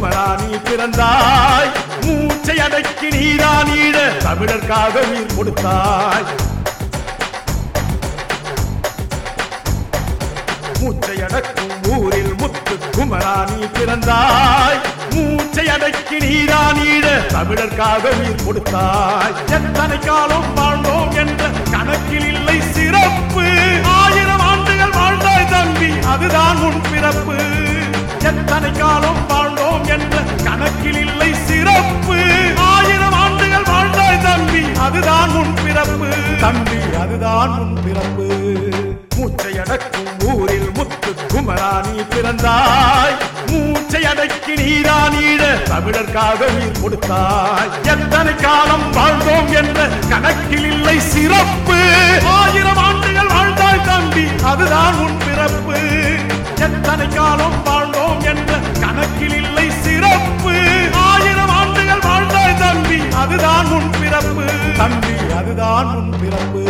மூச்சை நீ பிறந்தாய். மூச்சை அடக்கி நீரா நீட தமிழர்க்காக உயிர் கொடுத்தாய். மூச்சை அடக்கும் ஊரில் முத்து குமரா நீ பிறந்தாய். மூச்சை அடக்கி நீரா நீட தமிழர்க்காக உயிர் கொடுத்தாய். எத்தனை காலம் வாழ்ந்தோம் என்ற கணக்கில் இல்லை சிறப்பு. ஆயிரம் ஆண்டுகள் வாழ்ந்தாய் தம்பி அதுதான் உன் பிறப்பு. எத்தனை காலம் வாழ்ந்தோம் கணக்கில் இல்லை சிறப்பு. ஆயிரம் ஆண்டுகள் வாழ்ந்தாய் தம்பி அதுதான் உன் பிறப்பு. தம்பி அதுதான் உன் பிறப்பு. மூச்சை அடக்கும் ஊரில் முத்து குமராணி பிறந்தாய். மூச்சை அடக்கி நீரானீட தமிழர்க்காக உயிர் கொடுத்தாய். எத்தனை காலம் வாழ்ந்தோம் என்ற கணக்கில் இல்லை சிறப்பு. ஆயிரம் ஆண்டு பிறப்பு. தம்பி அதுதான் உன் பிறப்பு.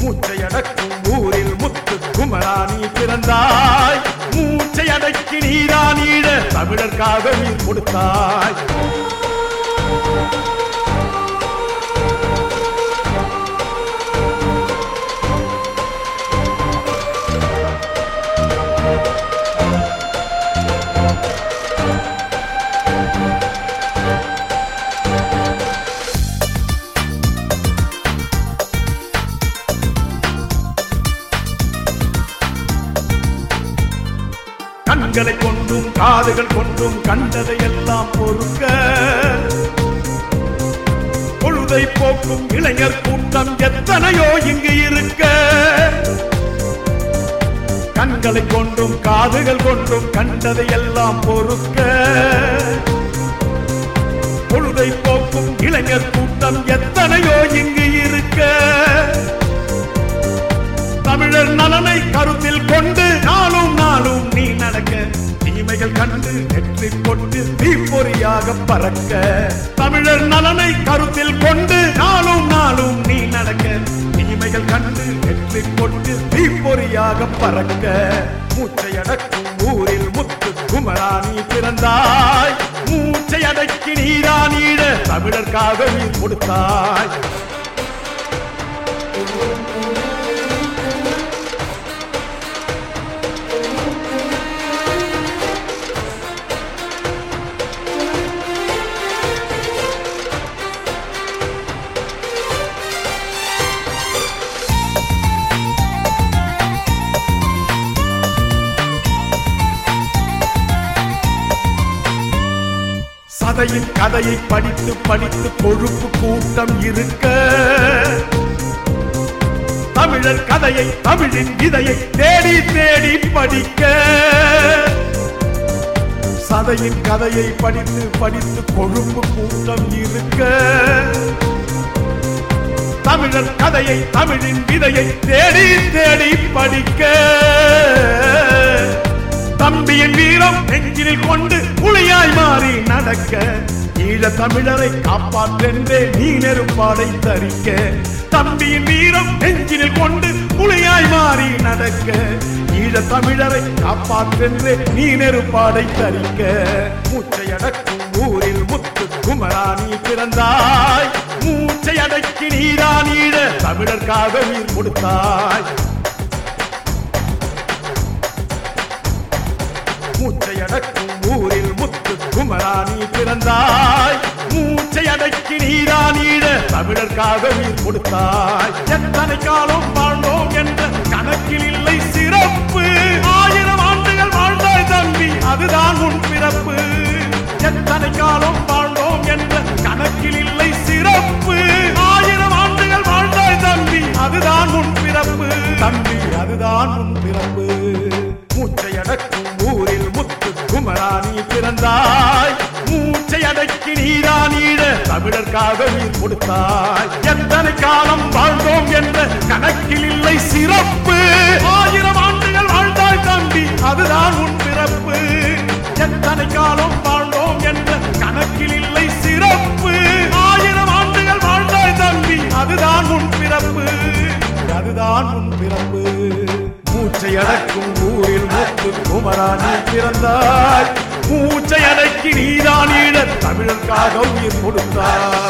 மூச்சை அடக்கும் ஊரில் முத்து குமராணி பிறந்தாய். மூச்சை அடக்கி நீரானீட தமிழர்காக நீர் கொடுத்தாய். கண்களை கொண்டும் காதுகள் கொண்டும் கண்டதை எல்லாம் பொறுக்க. பொழுதை போக்கும் இளைஞர் கூட்டம் எத்தனையோ இங்கு இருக்க. கண்களை கொண்டும் காதுகள் கொண்டும் கண்டதை எல்லாம் பொறுக்க. பொழுதை போக்கும் இளைஞர் கூட்டம் எத்தனையோ இங்கு இருக்க. தமிழர் நலனை கருத்தில் கொண்டு நாளும் நாளும் நீ நடக்க. தீமைகள் கண்டு வெற்றி கொண்டு தீப்பொறியாக பறக்க. தமிழர் நலனை கருத்தில் கொண்டு நாளும் நாளும் நீ நடக்க. தீமைகள் கண்டு வெற்றி கொண்டு தீப்பொறியாக பறக்க. மூச்சை அடக்கும் ஊரில் முத்து குமராணி பிறந்தாய். மூச்சை அடக்கி நீரானீட தமிழர்காக நீ கொடுத்தாய். கதையின் கதையை படித்து படித்து கொழுப்பு கூட்டம் இருக்க. தமிழர் கதையை தமிழின் இதையை தேடி தேடி படிக்க. சதையின் கதையை படித்து படித்து கொழுப்பு கூட்டம் இருக்க. தமிழர் கதையை தமிழின் விதையை தேடி தேடி படிக்க. தம்பியின் வீரம் நெஞ்சினில் கொண்டு புலியாய் மாறி நடக்க ஈழ தமிழரை காப்பாற்றென்றே நீ நெருப்பாடை தரிக்க தம்பியின் வீரம் நெஞ்சினில் கொண்டு புலியாய் மாறி நடக்க ஈழ தமிழரை காப்பாற்றென்றே நீ நெருப்பாடை தரிக்க. மூச்சை அடக்கும் ஊரில் முத்து குமராணி பிறந்தாய். மூச்சை அடக்கி நீரானீட தமிழர்காக உயிர் கொடுத்தாய். மூச்சை குமரா நீ பிறந்தாய். மூச்சை அடக்கி நீரா நீட தமிழர்க்காக உயிர் கொடுத்தாய். எத்தனை காலம் வாழ்ந்தோம் என்ற கணக்கில் இல்லை சிறப்பு. ஆயிரம் ஆண்டுகள் வாழ்ந்தாய் தம்பி அதுதான் உன் பிறப்பு. எத்தனை காலம் வாழ்ந்தோம் என்ற கணக்கில் இல்லை சிறப்பு. ஆயிரம் ஆண்டுகள் வாழ்ந்தாய் தம்பி அதுதான் உன் பிறப்பு. தம்பி அதுதான் உன் பிறப்பு. மூச்சை அடக்கும் பிறந்தாய். மூச்சை அடக்கி நீரானீட தமிழர்க்காக உயிர் கொடுத்தாய். எத்தனை காலம் வாழ்ந்தோம் என்ற கணக்கில் இல்லை சிறப்பு. ஆயிரம் ஆண்டுகள் வாழ்ந்தாய் தம்பி அதுதான் உன் பிறப்பு. எத்தனை காலம் வாழ்ந்தோம் என்ற கணக்கில் இல்லை சிறப்பு. ஆயிரம் ஆண்டுகள் வாழ்ந்தாய் தம்பி அதுதான் உன் பிறப்பு. அதுதான் உன் பிறப்பு. மூச்சை அடக்கும் ஊரில் முத்து குமரா பிறந்தாய். மூச்சை அடக்கி நீதான் ஈழ தமிழர்க்காக உயிர் கொடுத்தார்.